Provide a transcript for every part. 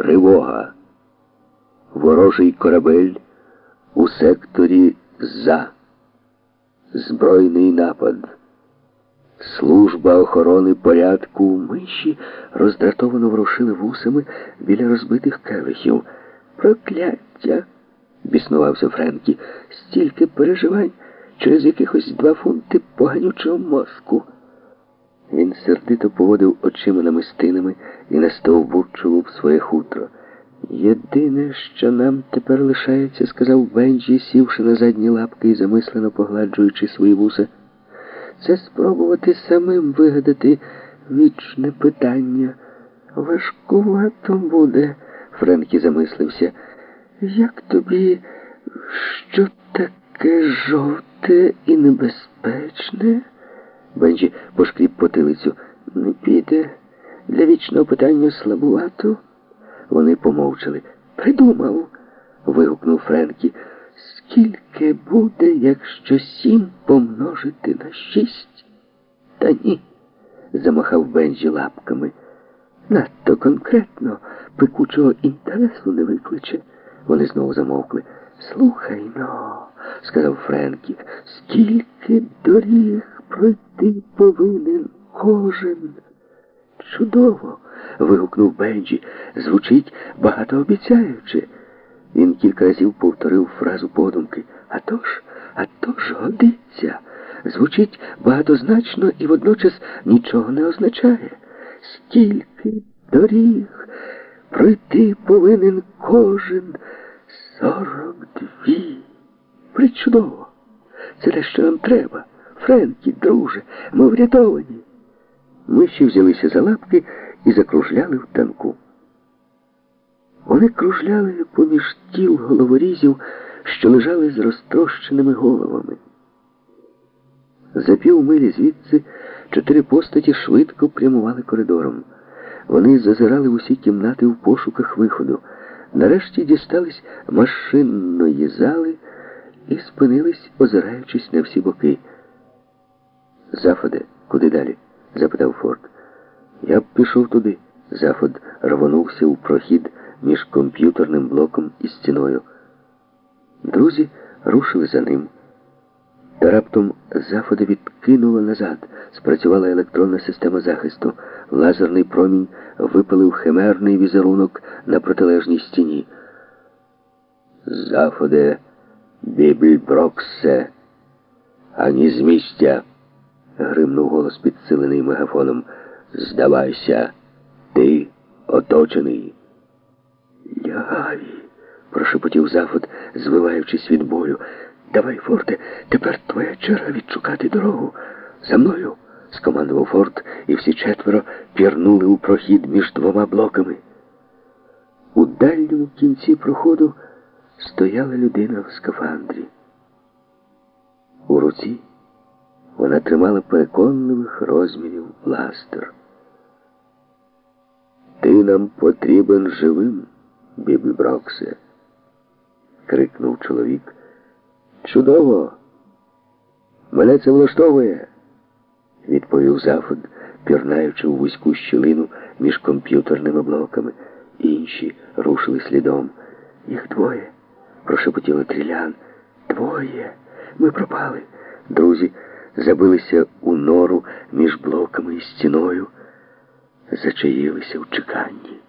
Тривога. Ворожий корабель у секторі За. Збройний напад. Служба охорони порядку миші роздратовано ворушили вусами біля розбитих келихів. Прокляття! біснувався Френкі. Стільки переживань через якихось два фунти поганючого мозку. Він сердито поводив очима намистинами і настовбурчував своє хутро. Єдине, що нам тепер лишається, сказав Бенджі, сівши на задні лапки і замислено погладжуючи свої вуса, це спробувати самим вигадати вічне питання. Важкувато буде, Френкі замислився. Як тобі, що таке жовте і небезпечне? Бенджі пошкріб потилицю. Не піде. Для вічного питання слабувато. Вони помовчали. Придумав. вигукнув Френкі. Скільки буде, якщо сім помножити на шість? Та ні, замахав Бенджі лапками. Надто конкретно пекучого інтересу не викличе. Вони знову замовкли. Слухай-но, сказав Френкі, скільки доріг пройти повинен кожен. Чудово. вигукнув Бенджі. Звучить багатообіцяюче. Він кілька разів повторив фразу подумки. «Атож, атож годиться. Звучить багатозначно і водночас нічого не означає. Скільки доріг пройти повинен кожен сорок дві. Причудово. Це те, що нам треба. Френкі, друже, ми врятовані. Миші взялися за лапки і закружляли в танку. Вони кружляли поміж тіл головорізів, що лежали з розтрощеними головами. За півмилі звідси чотири постаті швидко прямували коридором. Вони зазирали в усі кімнати в пошуках виходу. Нарешті дістались машинної зали і спинились, озираючись на всі боки. Заходе, куди далі? запитав Форд. Я б пішов туди. Заход рвонувся у прохід між комп'ютерним блоком і стіною. Друзі рушили за ним. Та раптом заходи відкинуло назад. Спрацювала електронна система захисту. Лазерний промінь випалив химерний візерунок на протилежній стіні. Заходи, Бібльброксе, ані з місця, гримнув голос підсилений мегафоном. Здавайся, ти оточений. Лягай, прошепотів Зафот, звиваючись від болю. Давай, Форте, тепер твоя черга відшукати дорогу. За мною, скомандував Форт, і всі четверо пірнули у прохід між двома блоками. У дальньому кінці проходу стояла людина в скафандрі. У руці вона тримала переконливих розмірів бластер. Ти нам потрібен живим, Бібі Броксе, крикнув чоловік. Чудово! Мене це влаштовує, відповів Зафод, пірнаючи у вузьку щілину між комп'ютерними блоками. Інші рушили слідом. Їх двоє, прошепотіла Трілян. Двоє. Ми пропали. Друзі забилися у нору між блоками і стіною, зачаїлися в чеканні.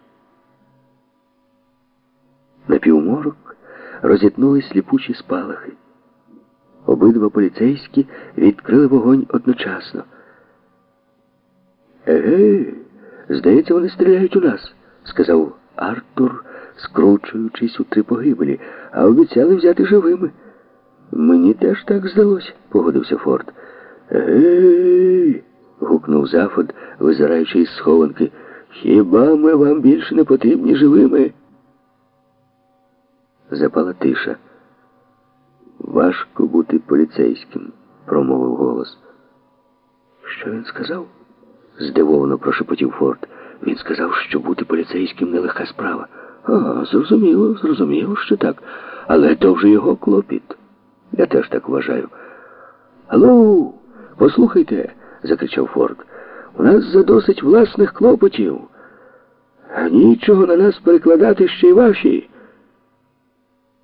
На півморок розітнули сліпучі спалахи. Обидва поліцейські відкрили вогонь одночасно. Еге, здається, вони стріляють у нас, сказав Артур, скручуючись у три погибелі, а обіцяли взяти живими. Мені теж так здалося, погодився Форд. Гей. гукнув Зафод, визираючи із схованки. Хіба ми вам більше не потрібні живими? Запала тиша. Важко бути поліцейським, промовив голос. Що він сказав? здивовано прошепотів Форд. Він сказав, що бути поліцейським нелегка справа. А, зрозуміло, зрозуміло, що так. Але то вже його клопіт. Я теж так вважаю. Алло, послухайте, закричав Форд. У нас задосить власних клопотів. Нічого на нас перекладати ще й ваші.